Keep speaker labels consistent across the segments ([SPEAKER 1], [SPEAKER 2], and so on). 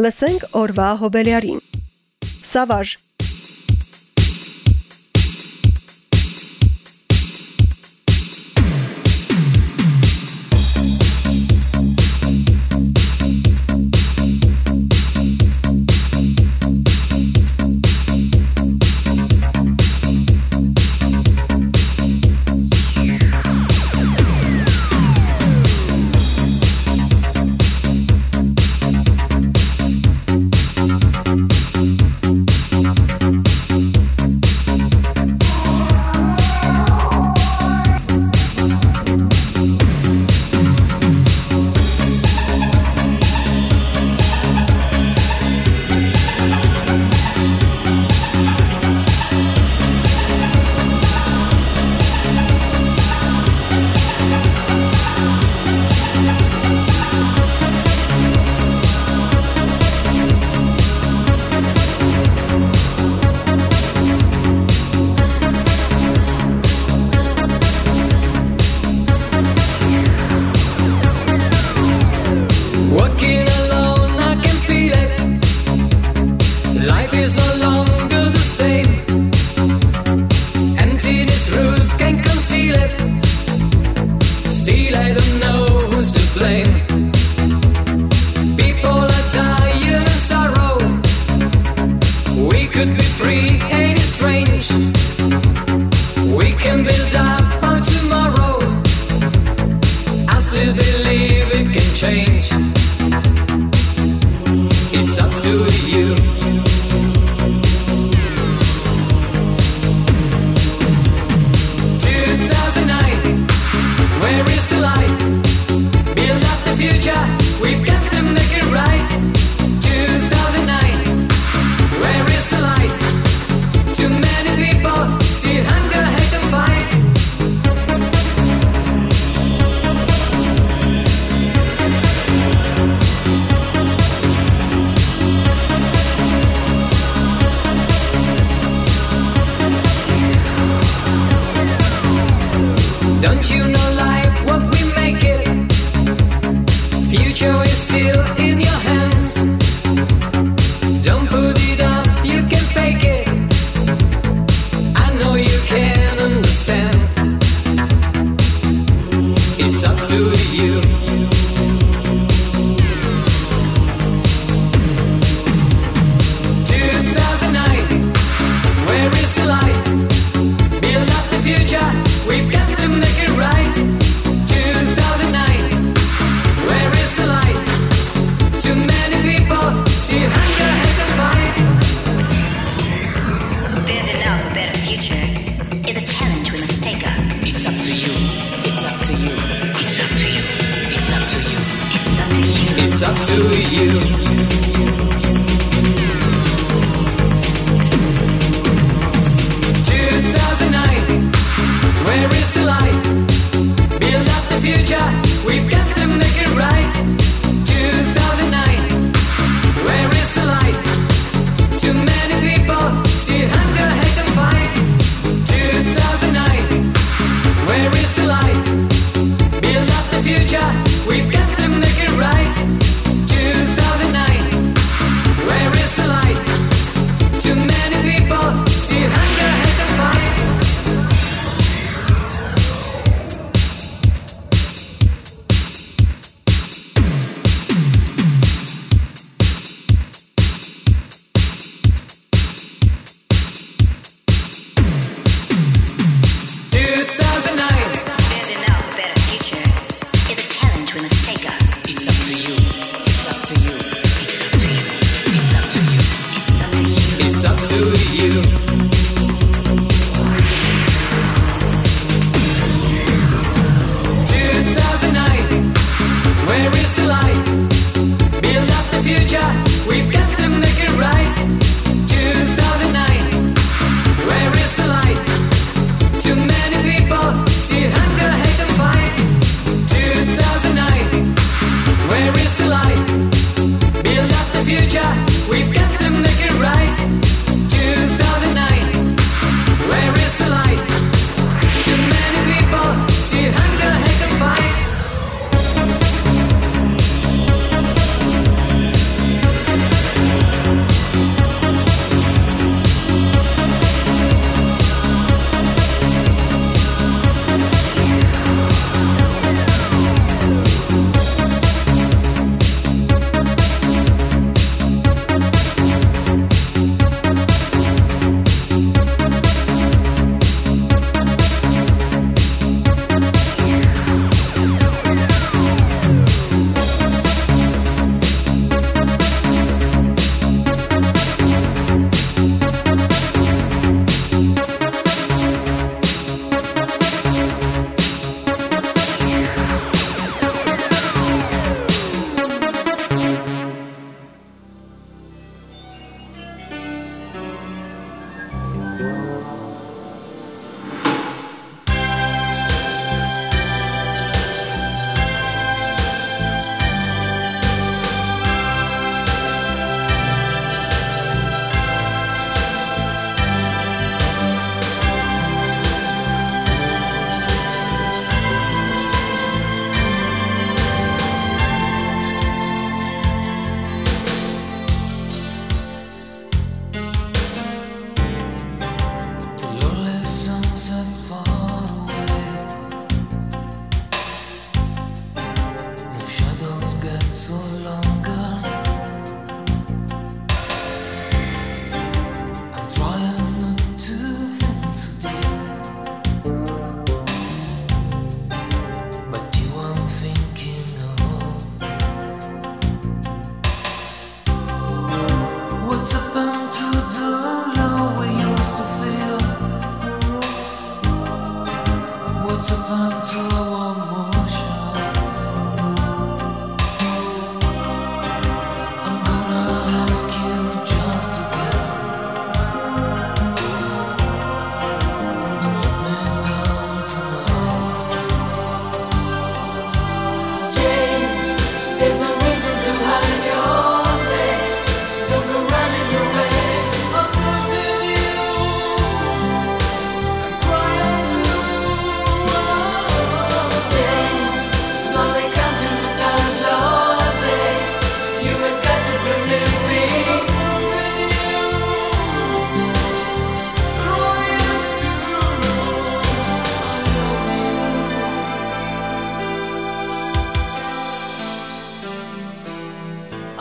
[SPEAKER 1] Լսենք օրվա հոբելյարին։ Սավաժ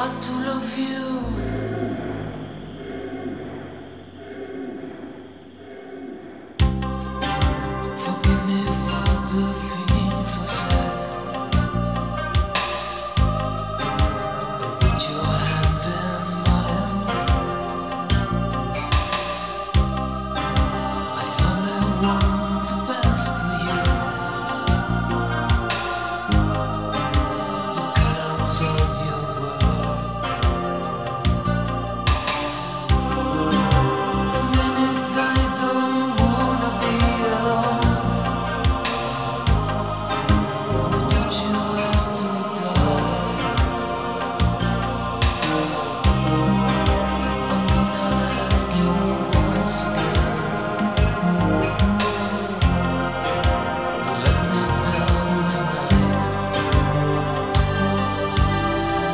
[SPEAKER 1] I to love you.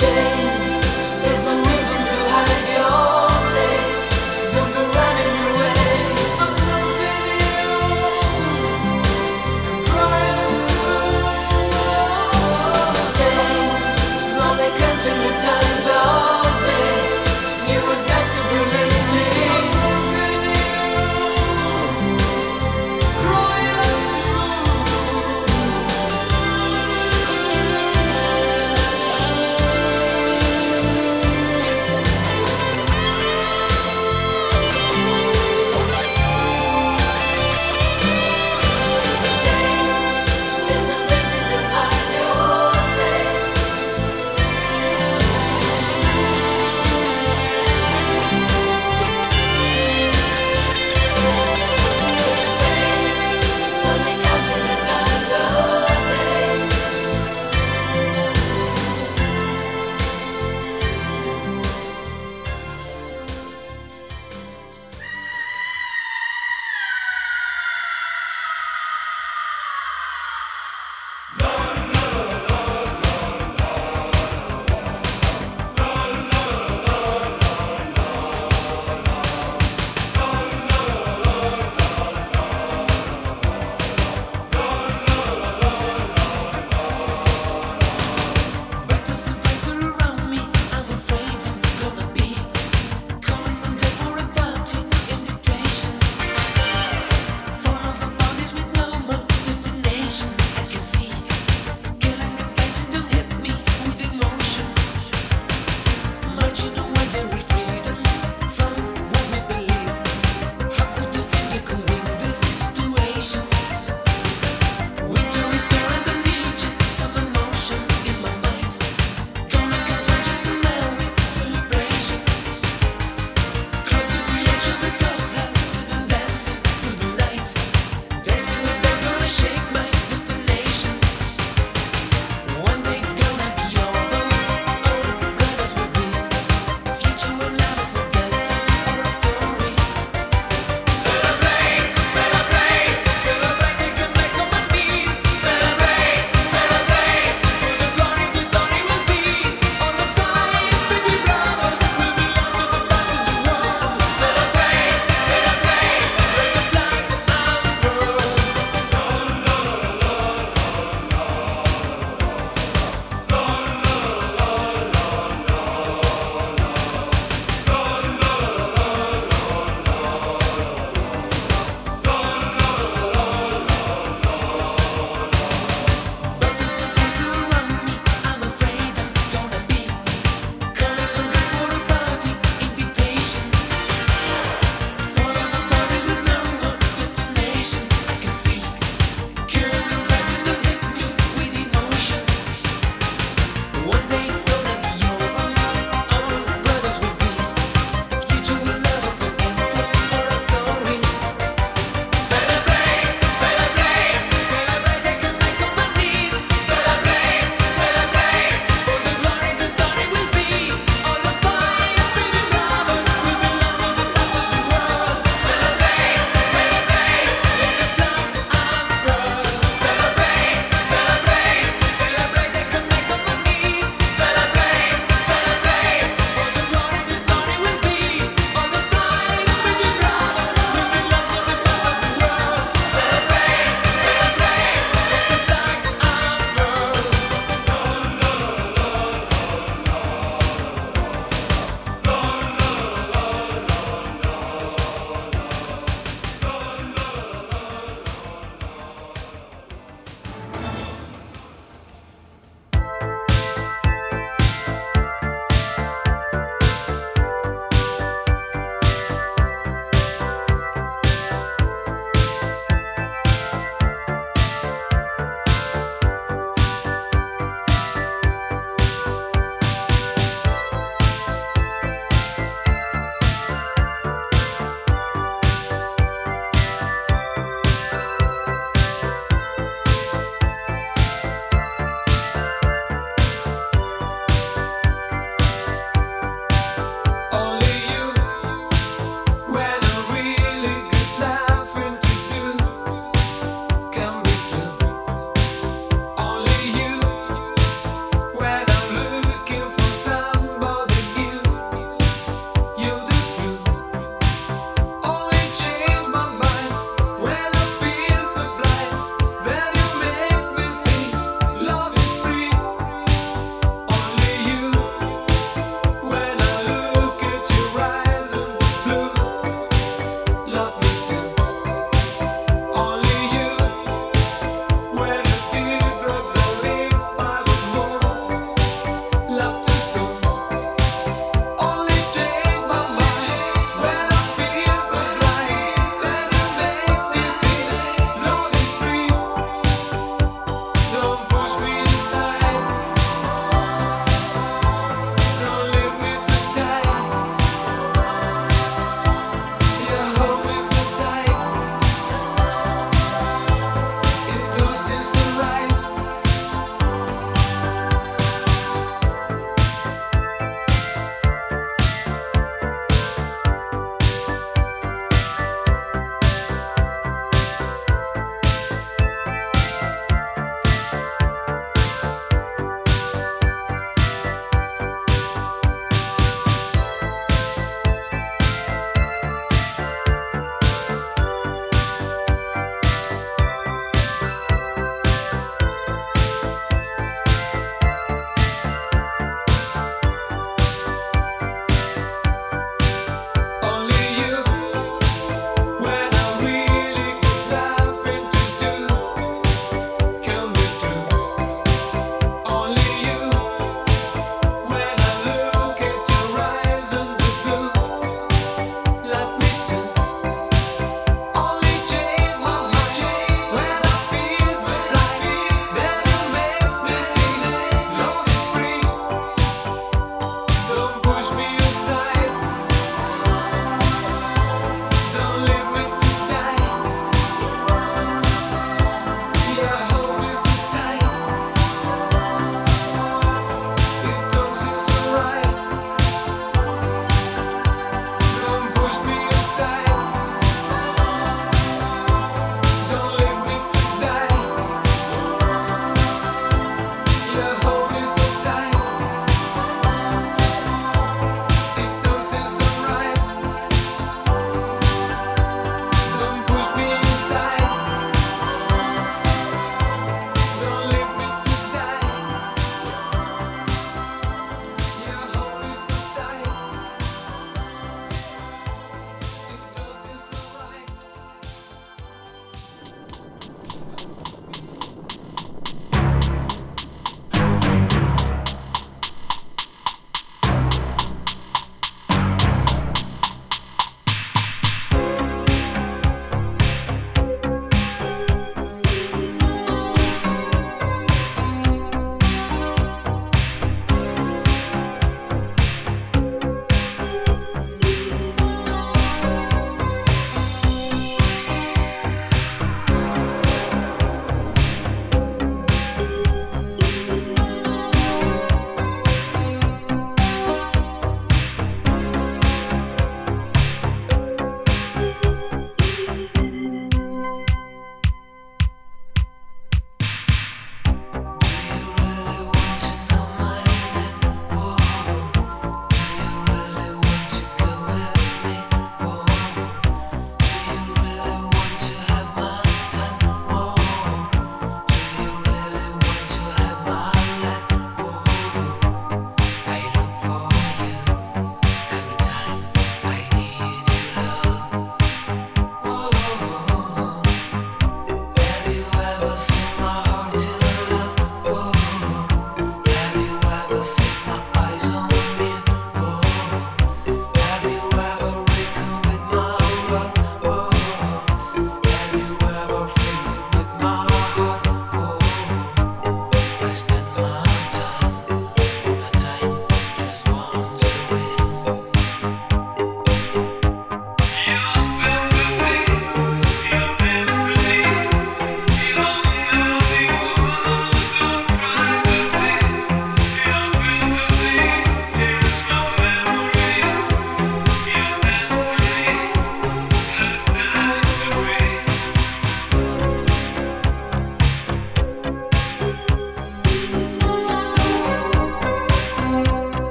[SPEAKER 1] change.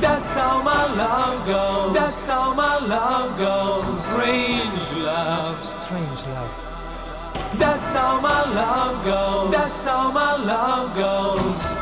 [SPEAKER 1] That's how my love goes. That's how my love goes. Strange love, strange love. That's how my love goes. That's how my love goes.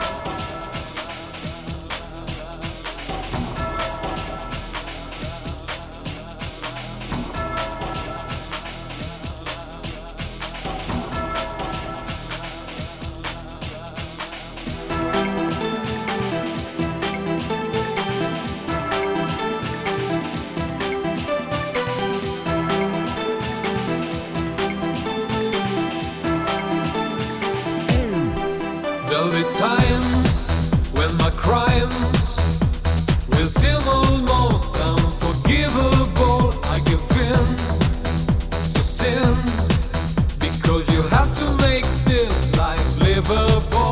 [SPEAKER 1] overboard.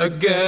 [SPEAKER 1] again.